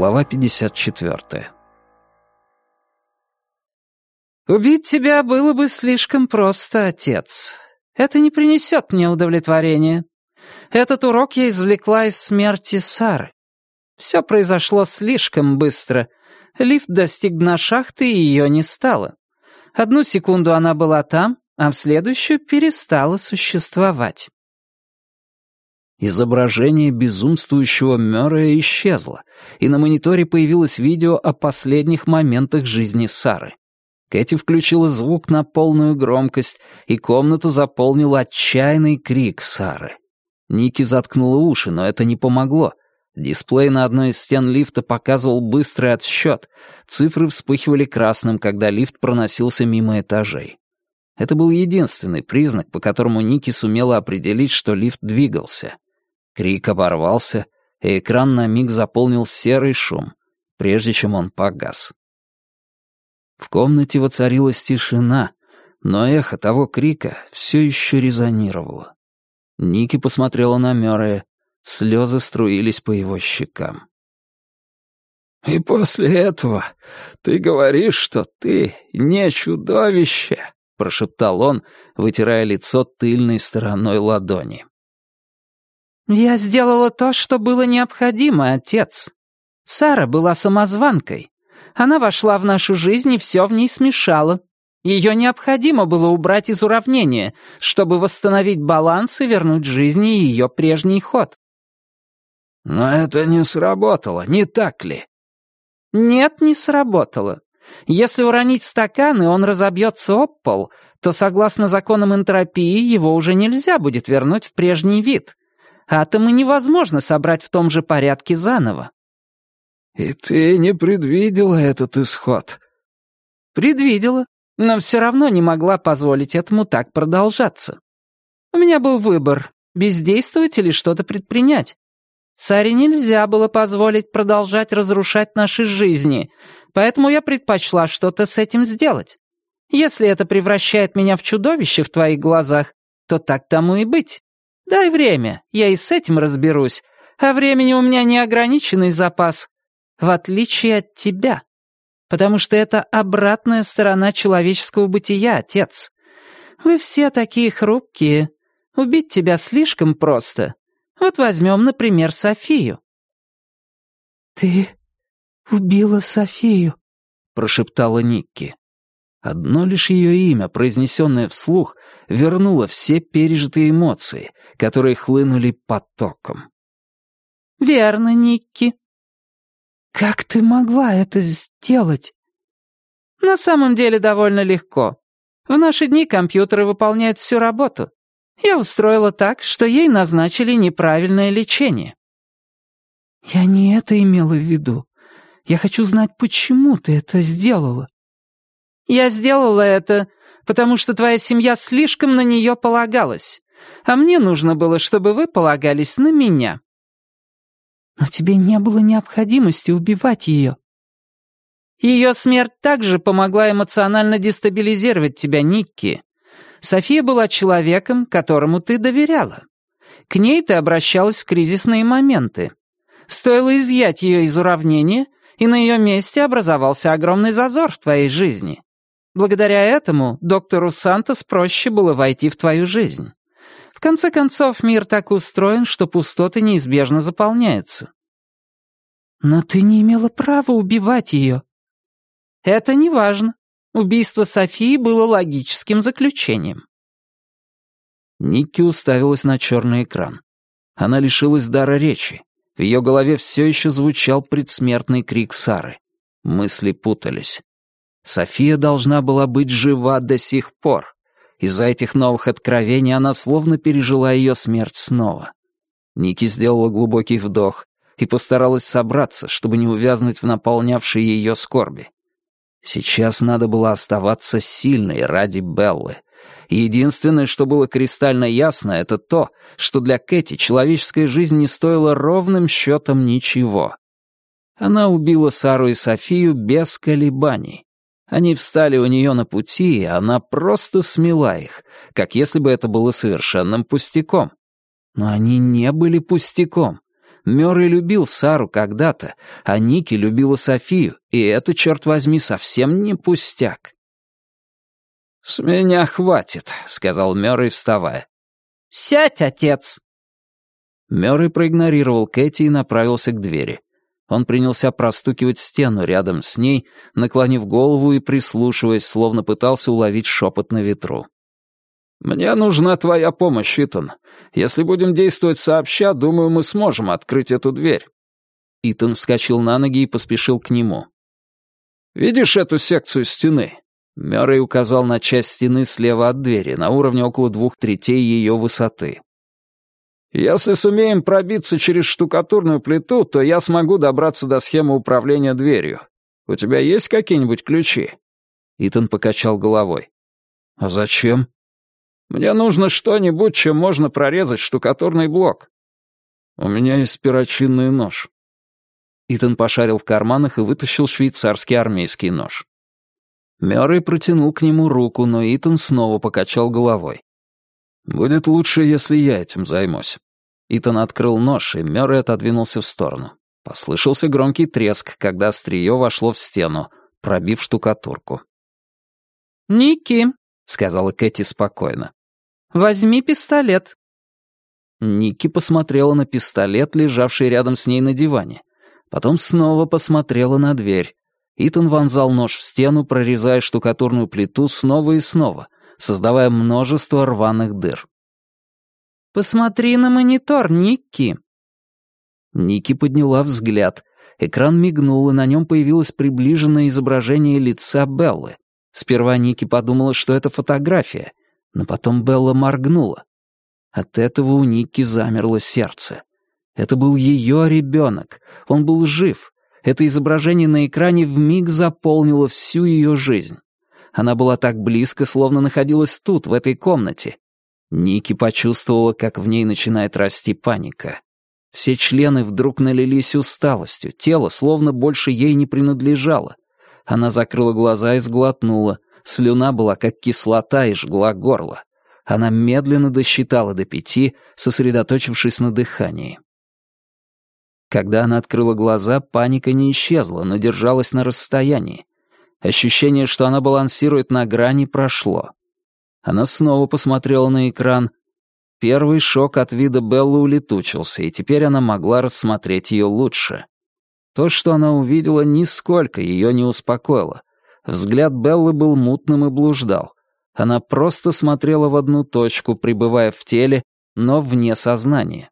Глава 54. «Убить тебя было бы слишком просто, отец. Это не принесет мне удовлетворения. Этот урок я извлекла из смерти Сары. Все произошло слишком быстро. Лифт достиг дна шахты, и ее не стало. Одну секунду она была там, а в следующую перестала существовать. Изображение безумствующего Мёррея исчезло, и на мониторе появилось видео о последних моментах жизни Сары. Кэти включила звук на полную громкость, и комнату заполнил отчаянный крик Сары. Ники заткнула уши, но это не помогло. Дисплей на одной из стен лифта показывал быстрый отсчет. Цифры вспыхивали красным, когда лифт проносился мимо этажей. Это был единственный признак, по которому Ники сумела определить, что лифт двигался. Крик оборвался, и экран на миг заполнил серый шум, прежде чем он погас. В комнате воцарилась тишина, но эхо того крика все еще резонировало. Ники посмотрела на Мёррея, слезы струились по его щекам. «И после этого ты говоришь, что ты не чудовище?» прошептал он, вытирая лицо тыльной стороной ладони. «Я сделала то, что было необходимо, отец. Сара была самозванкой. Она вошла в нашу жизнь и все в ней смешала. Ее необходимо было убрать из уравнения, чтобы восстановить баланс и вернуть жизни ее прежний ход». «Но это не сработало, не так ли?» «Нет, не сработало. Если уронить стакан, и он разобьется об пол, то, согласно законам энтропии, его уже нельзя будет вернуть в прежний вид. Атомы невозможно собрать в том же порядке заново. «И ты не предвидела этот исход?» «Предвидела, но все равно не могла позволить этому так продолжаться. У меня был выбор — бездействовать или что-то предпринять. Саре нельзя было позволить продолжать разрушать наши жизни, поэтому я предпочла что-то с этим сделать. Если это превращает меня в чудовище в твоих глазах, то так тому и быть. Дай время, я и с этим разберусь, а времени у меня неограниченный запас, в отличие от тебя. Потому что это обратная сторона человеческого бытия, отец. Вы все такие хрупкие. Убить тебя слишком просто. Вот возьмем, например, Софию. «Ты убила Софию», — прошептала Никки. Одно лишь ее имя, произнесенное вслух, вернуло все пережитые эмоции, которые хлынули потоком. «Верно, Никки». «Как ты могла это сделать?» «На самом деле довольно легко. В наши дни компьютеры выполняют всю работу. Я устроила так, что ей назначили неправильное лечение». «Я не это имела в виду. Я хочу знать, почему ты это сделала». «Я сделала это, потому что твоя семья слишком на нее полагалась, а мне нужно было, чтобы вы полагались на меня». «Но тебе не было необходимости убивать ее». «Ее смерть также помогла эмоционально дестабилизировать тебя, Никки. София была человеком, которому ты доверяла. К ней ты обращалась в кризисные моменты. Стоило изъять ее из уравнения, и на ее месте образовался огромный зазор в твоей жизни. Благодаря этому доктору Сантос проще было войти в твою жизнь. В конце концов, мир так устроен, что пустоты неизбежно заполняются. Но ты не имела права убивать ее. Это не важно. Убийство Софии было логическим заключением. Никки уставилась на черный экран. Она лишилась дара речи. В ее голове все еще звучал предсмертный крик Сары. Мысли путались. София должна была быть жива до сих пор. Из-за этих новых откровений она словно пережила ее смерть снова. Ники сделала глубокий вдох и постаралась собраться, чтобы не увязнуть в наполнявшей ее скорби. Сейчас надо было оставаться сильной ради Беллы. единственное, что было кристально ясно, это то, что для Кэти человеческая жизнь не стоила ровным счетом ничего. Она убила Сару и Софию без колебаний. Они встали у нее на пути, и она просто смела их, как если бы это было совершенным пустяком. Но они не были пустяком. Мёррей любил Сару когда-то, а Ники любила Софию, и это, черт возьми, совсем не пустяк. «С меня хватит», — сказал Мёррей, вставая. «Сядь, отец!» Мёррей проигнорировал Кэти и направился к двери. Он принялся простукивать стену рядом с ней, наклонив голову и прислушиваясь, словно пытался уловить шепот на ветру. «Мне нужна твоя помощь, Итан. Если будем действовать сообща, думаю, мы сможем открыть эту дверь». Итан вскочил на ноги и поспешил к нему. «Видишь эту секцию стены? Мёррей указал на часть стены слева от двери, на уровне около двух третей ее высоты. «Если сумеем пробиться через штукатурную плиту, то я смогу добраться до схемы управления дверью. У тебя есть какие-нибудь ключи?» Итан покачал головой. «А зачем?» «Мне нужно что-нибудь, чем можно прорезать штукатурный блок». «У меня есть перочинный нож». Итан пошарил в карманах и вытащил швейцарский армейский нож. Мёррей протянул к нему руку, но Итан снова покачал головой. «Будет лучше, если я этим займусь». Итан открыл нож, и Мёррей отодвинулся в сторону. Послышался громкий треск, когда острие вошло в стену, пробив штукатурку. «Ники», — сказала Кэти спокойно. «Возьми пистолет». Ники посмотрела на пистолет, лежавший рядом с ней на диване. Потом снова посмотрела на дверь. Итан вонзал нож в стену, прорезая штукатурную плиту снова и снова, создавая множество рваных дыр. «Посмотри на монитор, Никки!» Ники подняла взгляд. Экран мигнул, и на нем появилось приближенное изображение лица Беллы. Сперва Ники подумала, что это фотография, но потом Белла моргнула. От этого у Ники замерло сердце. Это был ее ребенок. Он был жив, это изображение на экране вмиг заполнило всю ее жизнь. Она была так близко, словно находилась тут, в этой комнате. Ники почувствовала, как в ней начинает расти паника. Все члены вдруг налились усталостью, тело словно больше ей не принадлежало. Она закрыла глаза и сглотнула. Слюна была как кислота и жгла горло. Она медленно досчитала до пяти, сосредоточившись на дыхании. Когда она открыла глаза, паника не исчезла, но держалась на расстоянии. Ощущение, что она балансирует на грани, прошло. Она снова посмотрела на экран. Первый шок от вида Беллы улетучился, и теперь она могла рассмотреть ее лучше. То, что она увидела, нисколько ее не успокоило. Взгляд Беллы был мутным и блуждал. Она просто смотрела в одну точку, пребывая в теле, но вне сознания.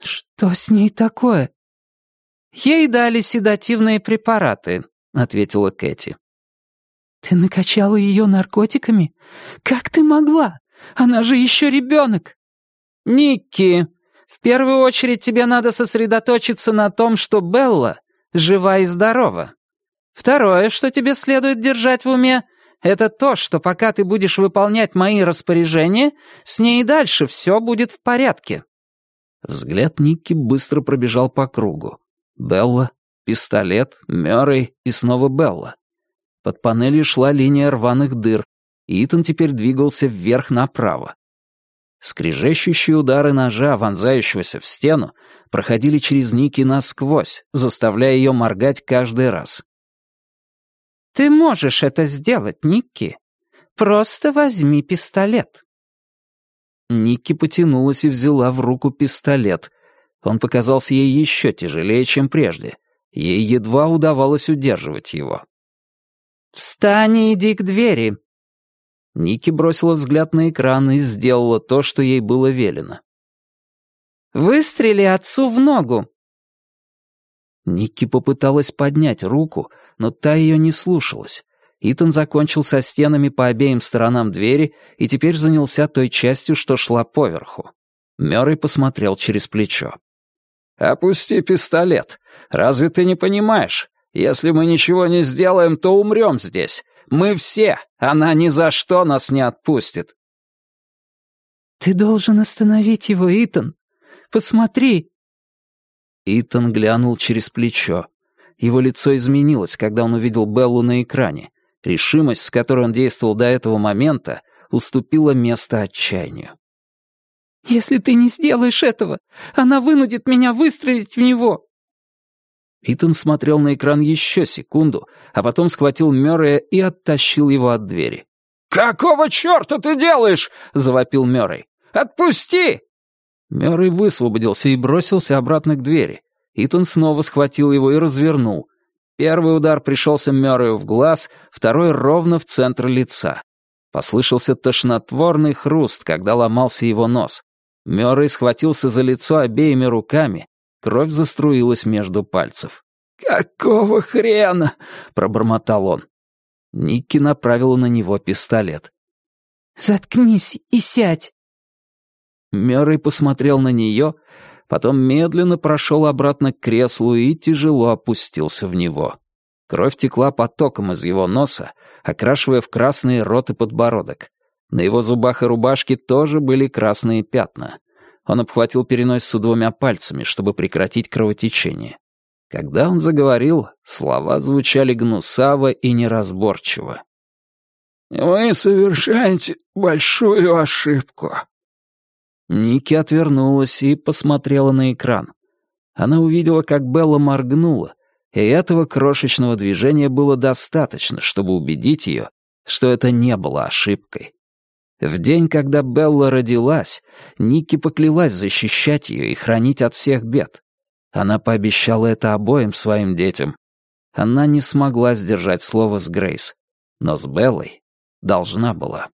«Что с ней такое?» «Ей дали седативные препараты», — ответила Кэти. «Ты накачала ее наркотиками? Как ты могла? Она же еще ребенок!» «Никки, в первую очередь тебе надо сосредоточиться на том, что Белла жива и здорова. Второе, что тебе следует держать в уме, это то, что пока ты будешь выполнять мои распоряжения, с ней и дальше все будет в порядке. Взгляд Никки быстро пробежал по кругу. Белла, пистолет, Мёррей и снова Белла. Под панелью шла линия рваных дыр, и Итан теперь двигался вверх направо. Скрежещущие удары ножа, вонзающегося в стену, проходили через Ники насквозь, заставляя ее моргать каждый раз. «Ты можешь это сделать, Никки. Просто возьми пистолет». Никки потянулась и взяла в руку пистолет. Он показался ей еще тяжелее, чем прежде. Ей едва удавалось удерживать его. «Встань и иди к двери!» Ники бросила взгляд на экран и сделала то, что ей было велено. «Выстрели отцу в ногу!» Никки попыталась поднять руку, но та ее не слушалась. Итан закончил со стенами по обеим сторонам двери и теперь занялся той частью, что шла поверху. Мёррей посмотрел через плечо. «Опусти пистолет. Разве ты не понимаешь? Если мы ничего не сделаем, то умрем здесь. Мы все. Она ни за что нас не отпустит». «Ты должен остановить его, Итан. Посмотри». Итан глянул через плечо. Его лицо изменилось, когда он увидел Беллу на экране. Решимость, с которой он действовал до этого момента, уступила место отчаянию. «Если ты не сделаешь этого, она вынудит меня выстрелить в него!» Итан смотрел на экран еще секунду, а потом схватил Мёррея и оттащил его от двери. «Какого черта ты делаешь?» — завопил Мёррей. «Отпусти!» Мёррей высвободился и бросился обратно к двери. Итан снова схватил его и развернул. Первый удар пришелся Мёррею в глаз, второй ровно в центр лица. Послышался тошнотворный хруст, когда ломался его нос. Мёррей схватился за лицо обеими руками, кровь заструилась между пальцев. «Какого хрена?» — пробормотал он. Никки направила на него пистолет. «Заткнись и сядь!» Мёррей посмотрел на нее, потом медленно прошел обратно к креслу и тяжело опустился в него. Кровь текла потоком из его носа, окрашивая в красные рот и подбородок. На его зубах и рубашке тоже были красные пятна. Он обхватил переносицу двумя пальцами, чтобы прекратить кровотечение. Когда он заговорил, слова звучали гнусаво и неразборчиво. «Вы совершаете большую ошибку». Ники отвернулась и посмотрела на экран. Она увидела, как Белла моргнула, и этого крошечного движения было достаточно, чтобы убедить ее, что это не было ошибкой. В день, когда Белла родилась, Ники поклялась защищать ее и хранить от всех бед. Она пообещала это обоим своим детям. Она не смогла сдержать слово с Грейс, но с Беллой должна была.